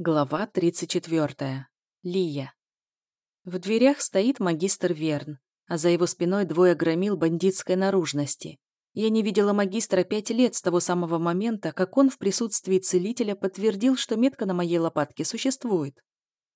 Глава 34. Лия. В дверях стоит магистр Верн, а за его спиной двое громил бандитской наружности. Я не видела магистра пять лет с того самого момента, как он в присутствии целителя подтвердил, что метка на моей лопатке существует.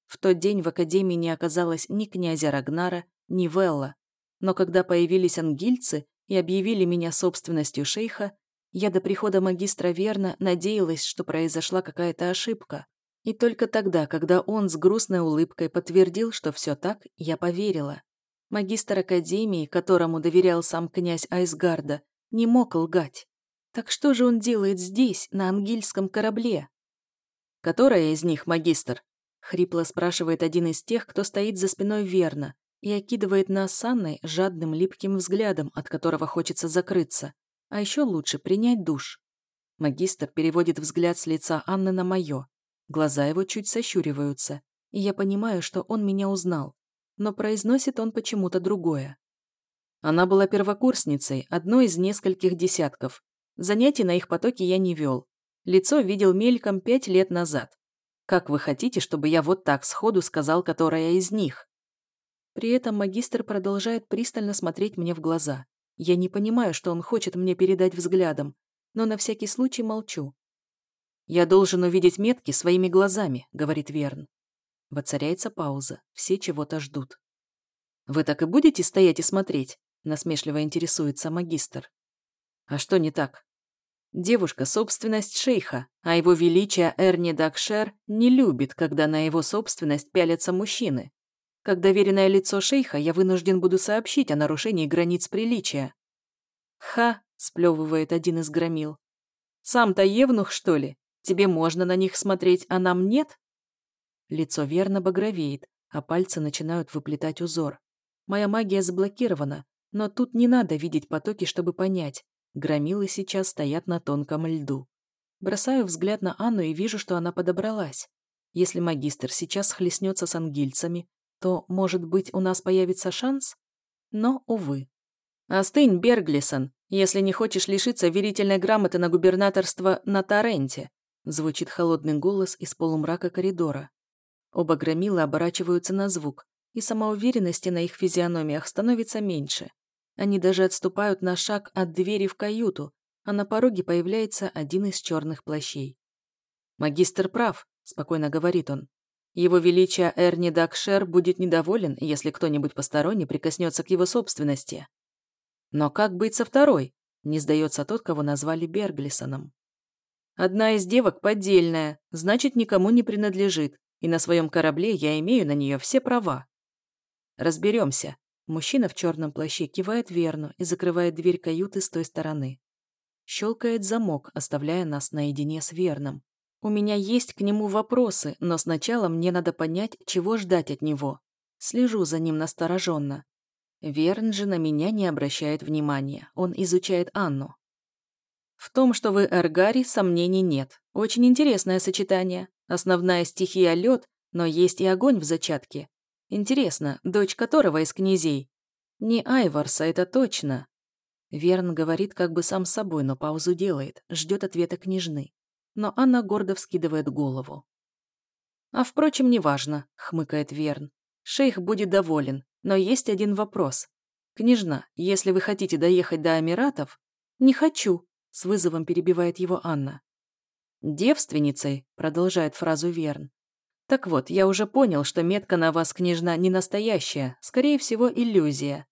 В тот день в академии не оказалось ни князя Рагнара, ни Велла. Но когда появились ангильцы и объявили меня собственностью шейха, я до прихода магистра Верна надеялась, что произошла какая-то ошибка. И только тогда, когда он с грустной улыбкой подтвердил, что все так, я поверила. Магистр Академии, которому доверял сам князь Айсгарда, не мог лгать. Так что же он делает здесь, на ангельском корабле? «Которая из них магистр?» — хрипло спрашивает один из тех, кто стоит за спиной верно, и окидывает нас Анной жадным липким взглядом, от которого хочется закрыться, а еще лучше принять душ. Магистр переводит взгляд с лица Анны на мое, Глаза его чуть сощуриваются, и я понимаю, что он меня узнал. Но произносит он почему-то другое. Она была первокурсницей, одной из нескольких десятков. Занятий на их потоке я не вел. Лицо видел мельком пять лет назад. Как вы хотите, чтобы я вот так сходу сказал, которая из них? При этом магистр продолжает пристально смотреть мне в глаза. Я не понимаю, что он хочет мне передать взглядом, но на всякий случай молчу. «Я должен увидеть метки своими глазами», — говорит Верн. Воцаряется пауза. Все чего-то ждут. «Вы так и будете стоять и смотреть?» — насмешливо интересуется магистр. «А что не так?» Девушка – собственность шейха, а его величие Эрни Дакшер не любит, когда на его собственность пялятся мужчины. Как доверенное лицо шейха я вынужден буду сообщить о нарушении границ приличия. «Ха!» – сплевывает один из громил. «Сам-то евнух, что ли? Тебе можно на них смотреть, а нам нет?» Лицо верно багровеет, а пальцы начинают выплетать узор. Моя магия заблокирована, но тут не надо видеть потоки, чтобы понять. Громилы сейчас стоят на тонком льду. Бросаю взгляд на Анну и вижу, что она подобралась. Если магистр сейчас хлестнется с ангильцами, то, может быть, у нас появится шанс? Но, увы. «Остынь, Берглисон, если не хочешь лишиться верительной грамоты на губернаторство на Торренте», Звучит холодный голос из полумрака коридора. Оба громила оборачиваются на звук, и самоуверенности на их физиономиях становится меньше. Они даже отступают на шаг от двери в каюту, а на пороге появляется один из черных плащей. «Магистр прав», — спокойно говорит он. «Его Величие Эрни Дакшер будет недоволен, если кто-нибудь посторонний прикоснется к его собственности». «Но как быть со второй?» — не сдается тот, кого назвали Берглисоном. Одна из девок поддельная, значит, никому не принадлежит, и на своем корабле я имею на нее все права. Разберемся. Мужчина в черном плаще кивает верну и закрывает дверь каюты с той стороны. Щелкает замок, оставляя нас наедине с Верном. У меня есть к нему вопросы, но сначала мне надо понять, чего ждать от него. Слежу за ним настороженно. Верн же на меня не обращает внимания. Он изучает Анну. В том, что вы Эргари, сомнений нет. Очень интересное сочетание. Основная стихия – лед, но есть и огонь в зачатке. Интересно, дочь которого из князей? Не Айварса, это точно. Верн говорит как бы сам собой, но паузу делает, ждет ответа княжны. Но Анна гордо вскидывает голову. «А впрочем, неважно», — хмыкает Верн. «Шейх будет доволен, но есть один вопрос. Княжна, если вы хотите доехать до Эмиратов...» «Не хочу», с вызовом перебивает его Анна. «Девственницей», — продолжает фразу Верн. «Так вот, я уже понял, что метка на вас, княжна, не настоящая, скорее всего, иллюзия.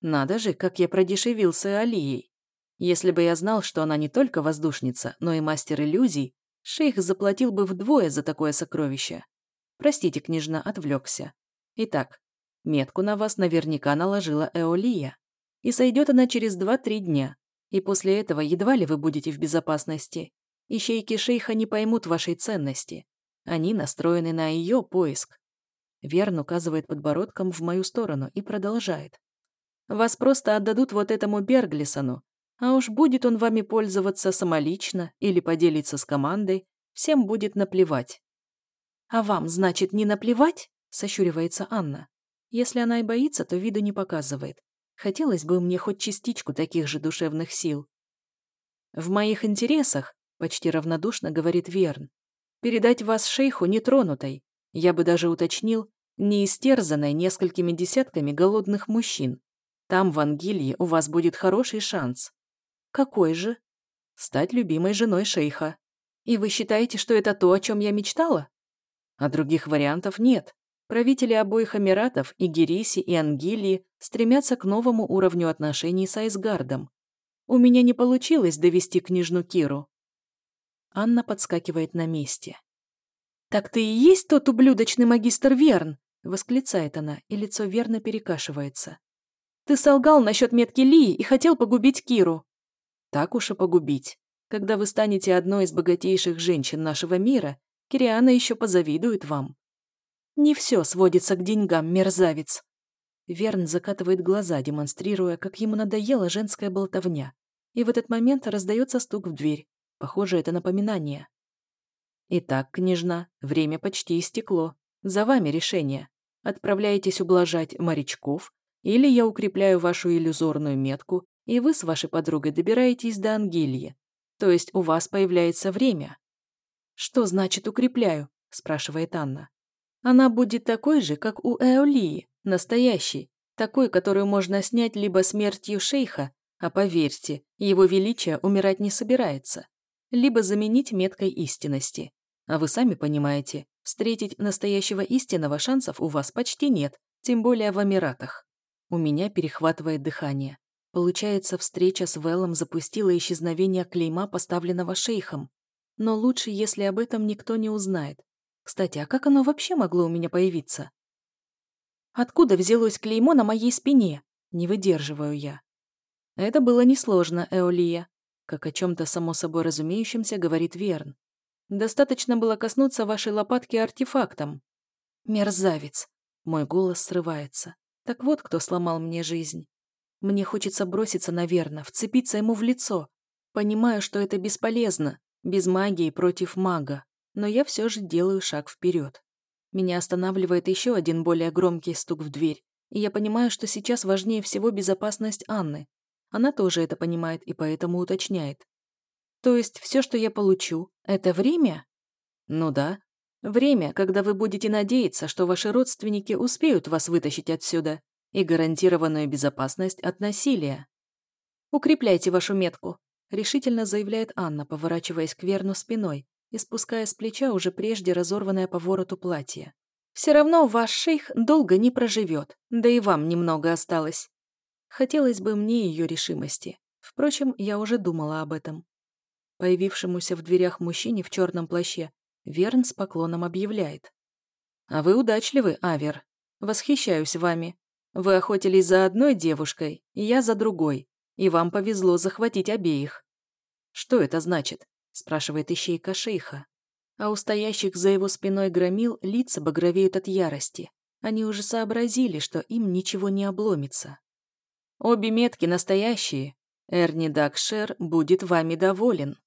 Надо же, как я продешевился Алией. Если бы я знал, что она не только воздушница, но и мастер иллюзий, шейх заплатил бы вдвое за такое сокровище. Простите, княжна, отвлекся. Итак, метку на вас наверняка наложила Эолия. И сойдет она через два-три дня. И после этого едва ли вы будете в безопасности. Ищейки шейха не поймут вашей ценности. Они настроены на ее поиск. Верн указывает подбородком в мою сторону и продолжает. Вас просто отдадут вот этому Берглисону, а уж будет он вами пользоваться самолично или поделиться с командой, всем будет наплевать. «А вам, значит, не наплевать?» – сощуривается Анна. Если она и боится, то виду не показывает. Хотелось бы мне хоть частичку таких же душевных сил. В моих интересах, почти равнодушно говорит Верн, Передать вас шейху нетронутой. Я бы даже уточнил, не истерзанной несколькими десятками голодных мужчин. Там, в Ангелии, у вас будет хороший шанс. Какой же? Стать любимой женой шейха. И вы считаете, что это то, о чем я мечтала? А других вариантов нет. Правители обоих Эмиратов, Гериси, и Ангелии, стремятся к новому уровню отношений с Айсгардом. У меня не получилось довести княжну Киру. Анна подскакивает на месте. «Так ты и есть тот ублюдочный магистр Верн!» — восклицает она, и лицо Верна перекашивается. «Ты солгал насчет метки Лии и хотел погубить Киру!» «Так уж и погубить. Когда вы станете одной из богатейших женщин нашего мира, Кириана еще позавидует вам». «Не все сводится к деньгам, мерзавец!» Верн закатывает глаза, демонстрируя, как ему надоела женская болтовня. И в этот момент раздается стук в дверь. Похоже, это напоминание. «Итак, княжна, время почти истекло. За вами решение. Отправляетесь ублажать морячков, или я укрепляю вашу иллюзорную метку, и вы с вашей подругой добираетесь до Ангельи. То есть у вас появляется время». «Что значит укрепляю?» – спрашивает Анна. «Она будет такой же, как у Эолии, настоящий, такой, которую можно снять либо смертью шейха, а поверьте, его величие умирать не собирается, либо заменить меткой истинности. А вы сами понимаете, встретить настоящего истинного шансов у вас почти нет, тем более в Эмиратах. У меня перехватывает дыхание. Получается, встреча с Веллом запустила исчезновение клейма, поставленного шейхом. Но лучше, если об этом никто не узнает. Кстати, а как оно вообще могло у меня появиться? Откуда взялось клеймо на моей спине? Не выдерживаю я. Это было несложно, Эолия. Как о чем-то само собой разумеющемся говорит Верн. Достаточно было коснуться вашей лопатки артефактом. Мерзавец. Мой голос срывается. Так вот, кто сломал мне жизнь. Мне хочется броситься наверно, вцепиться ему в лицо. Понимаю, что это бесполезно, без магии против мага, но я все же делаю шаг вперед. Меня останавливает еще один более громкий стук в дверь, и я понимаю, что сейчас важнее всего безопасность Анны. Она тоже это понимает и поэтому уточняет. То есть все, что я получу, это время? Ну да. Время, когда вы будете надеяться, что ваши родственники успеют вас вытащить отсюда, и гарантированную безопасность от насилия. «Укрепляйте вашу метку», — решительно заявляет Анна, поворачиваясь к Верну спиной и спуская с плеча уже прежде разорванное по вороту платье. «Все равно ваш шейх долго не проживет, да и вам немного осталось». Хотелось бы мне ее решимости. Впрочем, я уже думала об этом. Появившемуся в дверях мужчине в черном плаще Верн с поклоном объявляет. «А вы удачливы, Авер. Восхищаюсь вами. Вы охотились за одной девушкой, я за другой, и вам повезло захватить обеих». «Что это значит?» – спрашивает ищейка шейха. А у стоящих за его спиной громил лица багровеют от ярости. Они уже сообразили, что им ничего не обломится. «Обе метки настоящие. Эрни Дакшер будет вами доволен».